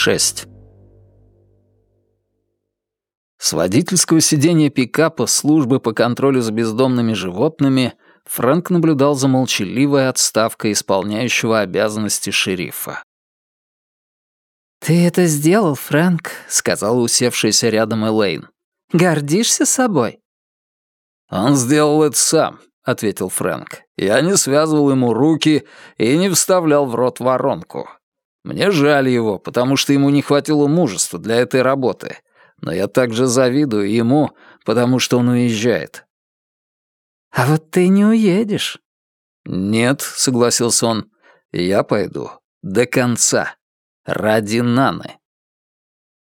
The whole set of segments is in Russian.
6. С водительского сиденья пикапа службы по контролю за бездомными животными Фрэнк наблюдал за молчаливой отставкой исполняющего обязанности шерифа. «Ты это сделал, Фрэнк», — сказала усевшаяся рядом Элейн. «Гордишься собой?» «Он сделал это сам», — ответил Фрэнк. «Я не связывал ему руки и не вставлял в рот воронку. Мне жаль его, потому что ему не хватило мужества для этой работы. Но я также завидую ему, потому что он уезжает». «А вот ты не уедешь». «Нет», — согласился он, — «я пойду до конца. Ради Наны».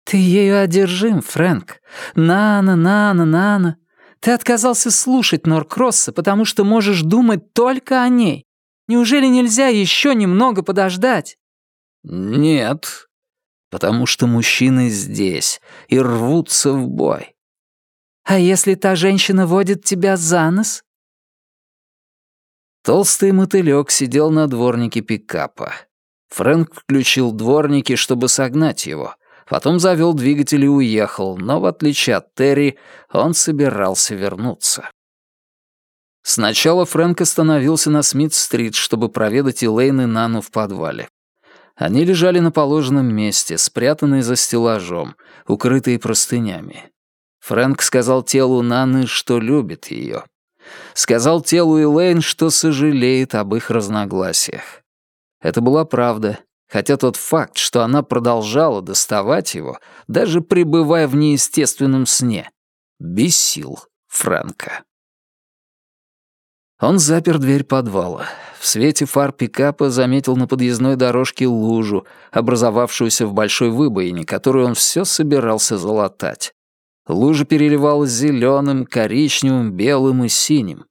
«Ты ею одержим, Фрэнк. Нана, Нана, Нана. Ты отказался слушать Норкросса, потому что можешь думать только о ней. Неужели нельзя еще немного подождать?» «Нет, потому что мужчины здесь и рвутся в бой». «А если та женщина водит тебя за нос?» Толстый мотылёк сидел на дворнике пикапа. Фрэнк включил дворники, чтобы согнать его. Потом завел двигатель и уехал, но, в отличие от Терри, он собирался вернуться. Сначала Фрэнк остановился на Смит-стрит, чтобы проведать Элейн и Нану в подвале. Они лежали на положенном месте, спрятанные за стеллажом, укрытые простынями. Фрэнк сказал телу Наны, что любит ее. Сказал телу Элейн, что сожалеет об их разногласиях. Это была правда, хотя тот факт, что она продолжала доставать его, даже пребывая в неестественном сне, бесил Фрэнка. Он запер дверь подвала. В свете фар пикапа заметил на подъездной дорожке лужу, образовавшуюся в большой выбоине, которую он все собирался залатать. Лужа переливалась зеленым, коричневым, белым и синим.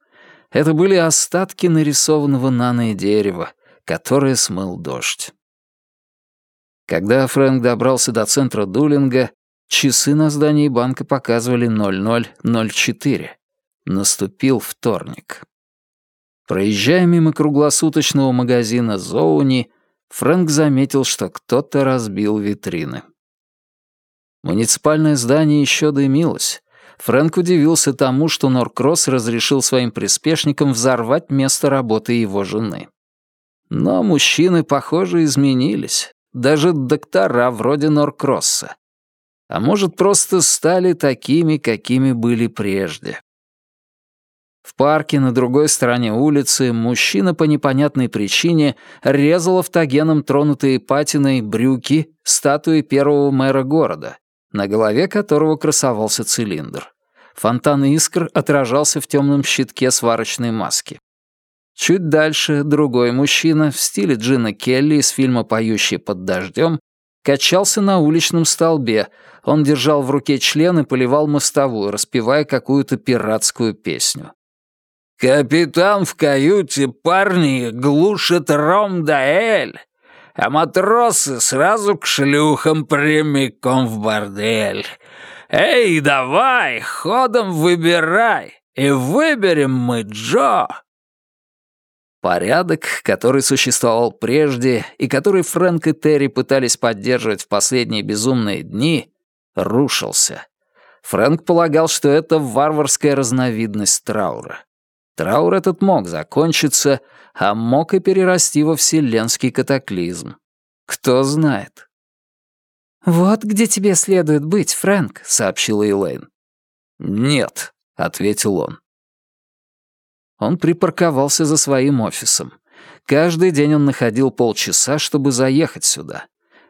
Это были остатки нарисованного наной дерева, которое смыл дождь. Когда Фрэнк добрался до центра Дулинга, часы на здании банка показывали 0004. Наступил вторник. Проезжая мимо круглосуточного магазина Зоуни, Фрэнк заметил, что кто-то разбил витрины. Муниципальное здание еще дымилось. Фрэнк удивился тому, что Норкросс разрешил своим приспешникам взорвать место работы его жены. Но мужчины, похоже, изменились. Даже доктора вроде Норкросса. А может, просто стали такими, какими были прежде. В парке на другой стороне улицы мужчина по непонятной причине резал автогеном тронутые патиной брюки статуи первого мэра города, на голове которого красовался цилиндр. Фонтан искр отражался в темном щитке сварочной маски. Чуть дальше другой мужчина в стиле Джина Келли из фильма «Поющий под дождем» качался на уличном столбе. Он держал в руке член и поливал мостовую, распевая какую-то пиратскую песню. «Капитан в каюте, парни, глушит ром да эль, а матросы сразу к шлюхам прямиком в бордель. Эй, давай, ходом выбирай, и выберем мы Джо!» Порядок, который существовал прежде и который Фрэнк и Терри пытались поддерживать в последние безумные дни, рушился. Фрэнк полагал, что это варварская разновидность траура. Траур этот мог закончиться, а мог и перерасти во вселенский катаклизм. Кто знает. «Вот где тебе следует быть, Фрэнк», — сообщила Элейн. «Нет», — ответил он. Он припарковался за своим офисом. Каждый день он находил полчаса, чтобы заехать сюда.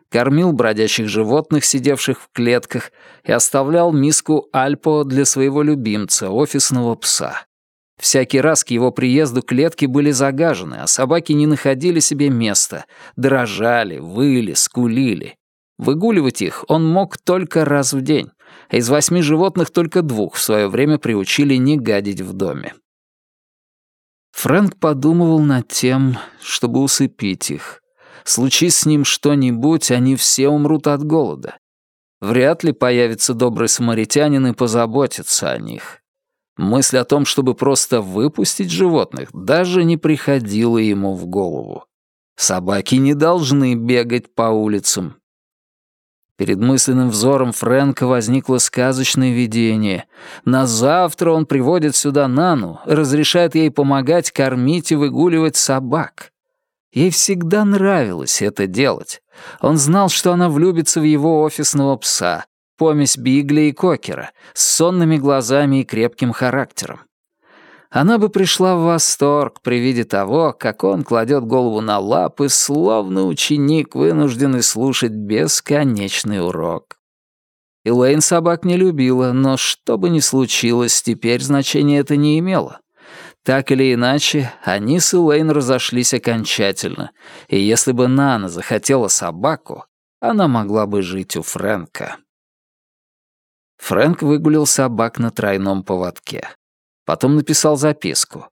Кормил бродячих животных, сидевших в клетках, и оставлял миску Альпо для своего любимца, офисного пса. Всякий раз к его приезду клетки были загажены, а собаки не находили себе места, дрожали, выли, скулили. Выгуливать их он мог только раз в день, а из восьми животных только двух в свое время приучили не гадить в доме. Фрэнк подумывал над тем, чтобы усыпить их. Случись с ним что-нибудь, они все умрут от голода. Вряд ли появится добрый самаритянин и позаботится о них. Мысль о том, чтобы просто выпустить животных, даже не приходила ему в голову. Собаки не должны бегать по улицам. Перед мысленным взором Фрэнка возникло сказочное видение. На завтра он приводит сюда Нану, разрешает ей помогать кормить и выгуливать собак. Ей всегда нравилось это делать. Он знал, что она влюбится в его офисного пса, помесь Бигли и Кокера, с сонными глазами и крепким характером. Она бы пришла в восторг при виде того, как он кладет голову на лапы, словно ученик, вынужденный слушать бесконечный урок. Элейн собак не любила, но что бы ни случилось, теперь значения это не имело. Так или иначе, они с Элейн разошлись окончательно, и если бы Нана захотела собаку, она могла бы жить у Фрэнка. Фрэнк выгулил собак на тройном поводке. Потом написал записку.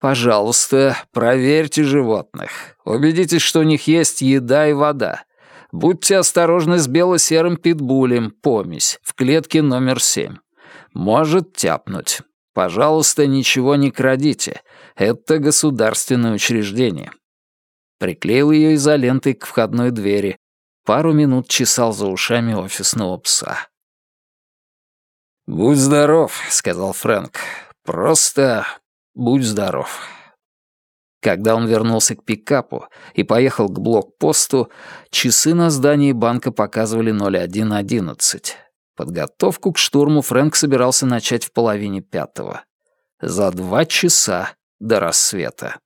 «Пожалуйста, проверьте животных. Убедитесь, что у них есть еда и вода. Будьте осторожны с бело-серым питбулем, помесь, в клетке номер семь. Может тяпнуть. Пожалуйста, ничего не крадите. Это государственное учреждение». Приклеил ее изолентой к входной двери. Пару минут чесал за ушами офисного пса. «Будь здоров», — сказал Фрэнк. Просто будь здоров. Когда он вернулся к пикапу и поехал к блокпосту, часы на здании банка показывали 01.11. Подготовку к штурму Фрэнк собирался начать в половине пятого. За два часа до рассвета.